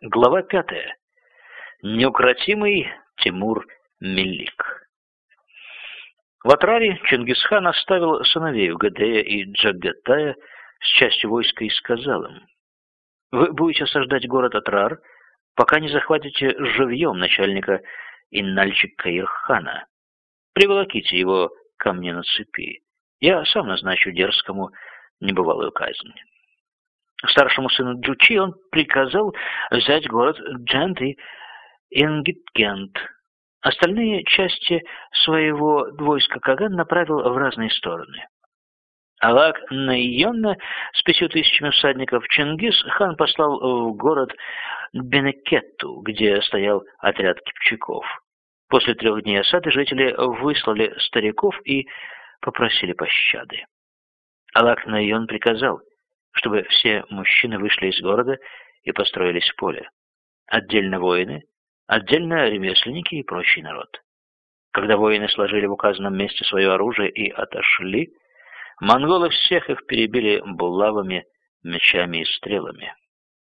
Глава пятая. Неукротимый Тимур Мелик. В Атраре Чингисхан оставил сыновей Угадея и Джагатая с частью войска и сказал им, «Вы будете осаждать город Атрар, пока не захватите живьем начальника Иннальчик Каирхана. Приволоките его ко мне на цепи. Я сам назначу дерзкому небывалую казнь». Старшему сыну Джучи он приказал взять город Джент и Ингиткент. Остальные части своего войска Каган направил в разные стороны. Алак Найонна с пятью тысячами всадников Чингис хан послал в город Бенекетту, где стоял отряд кипчаков. После трех дней осады жители выслали стариков и попросили пощады. Алак Найон приказал чтобы все мужчины вышли из города и построились в поле. Отдельно воины, отдельно ремесленники и прочий народ. Когда воины сложили в указанном месте свое оружие и отошли, монголы всех их перебили булавами, мечами и стрелами.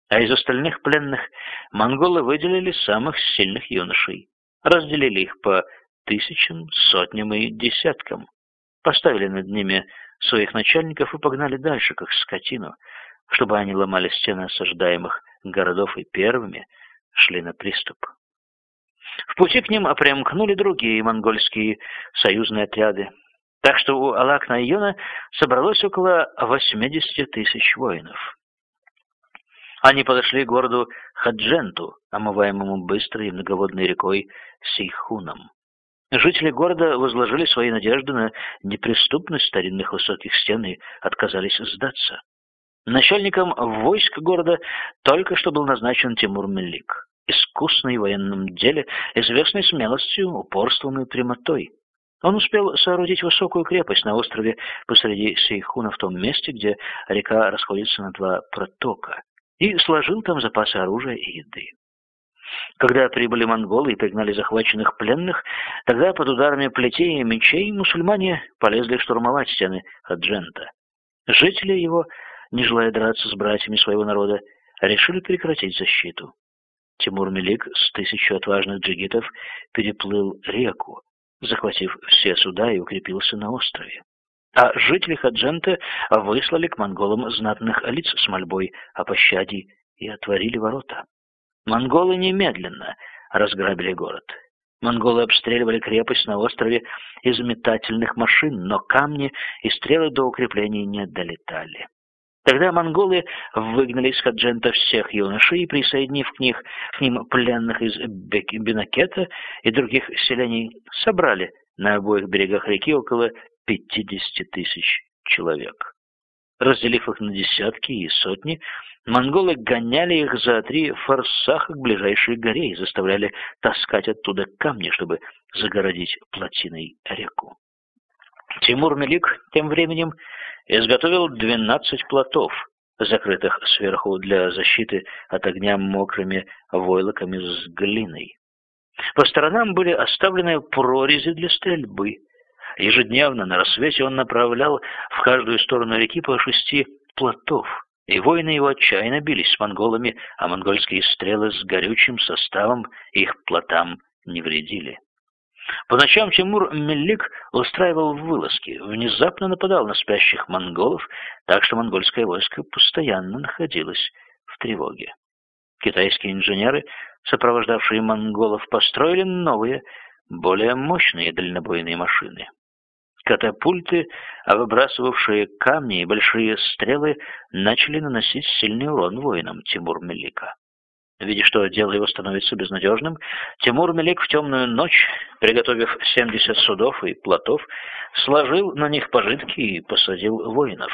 А из остальных пленных монголы выделили самых сильных юношей, разделили их по тысячам, сотням и десяткам, поставили над ними своих начальников и погнали дальше, как скотину, чтобы они ломали стены осаждаемых городов и первыми шли на приступ. В пути к ним опрямкнули другие монгольские союзные отряды, так что у Алак-Найона собралось около 80 тысяч воинов. Они подошли к городу Хадженту, омываемому быстрой и многоводной рекой Сейхуном. Жители города возложили свои надежды на неприступность старинных высоких стен и отказались сдаться. Начальником войск города только что был назначен Тимур Мелик, искусный в военном деле, известный смелостью, упорством и прямотой. Он успел соорудить высокую крепость на острове посреди Сейхуна в том месте, где река расходится на два протока, и сложил там запасы оружия и еды. Когда прибыли монголы и пригнали захваченных пленных, тогда под ударами плетей и мечей мусульмане полезли штурмовать стены Хаджента. Жители его, не желая драться с братьями своего народа, решили прекратить защиту. Тимур Мелик с тысячу отважных джигитов переплыл реку, захватив все суда и укрепился на острове. А жители Хаджента выслали к монголам знатных лиц с мольбой о пощаде и отворили ворота. Монголы немедленно разграбили город. Монголы обстреливали крепость на острове из метательных машин, но камни и стрелы до укреплений не долетали. Тогда монголы выгнали из Хаджента всех юношей, присоединив к, них, к ним пленных из Бенакета и других селений, собрали на обоих берегах реки около 50 тысяч человек. Разделив их на десятки и сотни, Монголы гоняли их за три форсаха к ближайшей горе и заставляли таскать оттуда камни, чтобы загородить плотиной реку. Тимур Мелик тем временем изготовил 12 плотов, закрытых сверху для защиты от огня мокрыми войлоками с глиной. По сторонам были оставлены прорези для стрельбы. Ежедневно на рассвете он направлял в каждую сторону реки по шести плотов и воины его отчаянно бились с монголами, а монгольские стрелы с горючим составом их плотам не вредили. По ночам Тимур Меллик устраивал вылазки, внезапно нападал на спящих монголов, так что монгольское войско постоянно находилось в тревоге. Китайские инженеры, сопровождавшие монголов, построили новые, более мощные дальнобойные машины. Катапульты, выбрасывавшие камни и большие стрелы, начали наносить сильный урон воинам Тимур-Мелика. Видя, что дело его становится безнадежным, Тимур-Мелик в темную ночь, приготовив 70 судов и плотов, сложил на них пожитки и посадил воинов.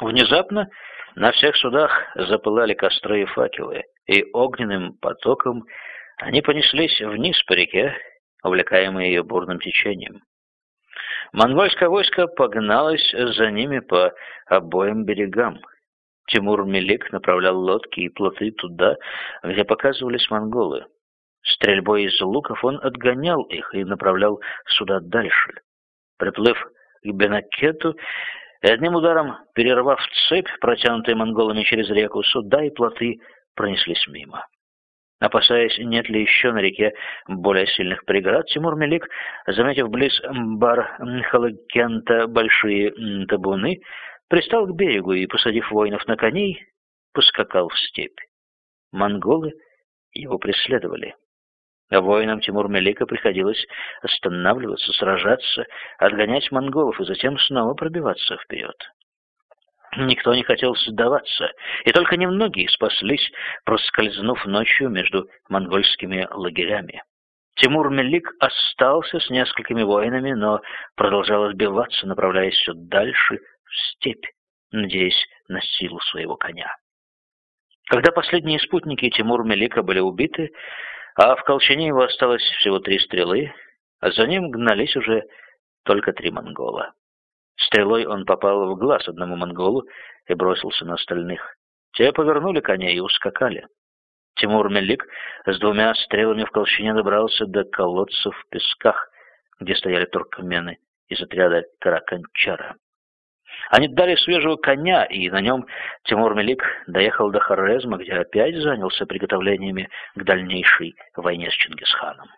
Внезапно на всех судах запылали костры и факелы, и огненным потоком они понеслись вниз по реке, увлекаемые ее бурным течением. Монгольское войско погналось за ними по обоим берегам. Тимур Мелик направлял лодки и плоты туда, где показывались монголы. Стрельбой из луков он отгонял их и направлял сюда дальше. Приплыв к Бенакету и одним ударом перервав цепь, протянутую монголами через реку, суда и плоты пронеслись мимо. Опасаясь, нет ли еще на реке более сильных преград, Тимур Мелик, заметив близ бар Халагента большие табуны, пристал к берегу и, посадив воинов на коней, поскакал в степь. Монголы его преследовали. А воинам Тимур-Мелика приходилось останавливаться, сражаться, отгонять монголов и затем снова пробиваться вперед. Никто не хотел сдаваться, и только немногие спаслись, проскользнув ночью между монгольскими лагерями. Тимур-Мелик остался с несколькими воинами, но продолжал отбиваться, направляясь все дальше в степь, надеясь на силу своего коня. Когда последние спутники Тимур-Мелика были убиты, а в колчане его осталось всего три стрелы, а за ним гнались уже только три монгола. Стрелой он попал в глаз одному монголу и бросился на остальных. Те повернули коня и ускакали. Тимур Мелик с двумя стрелами в колчане добрался до колодцев в песках, где стояли туркмены из отряда Караканчара. Они дали свежего коня, и на нем Тимур Мелик доехал до Хорезма, где опять занялся приготовлениями к дальнейшей войне с Чингисханом.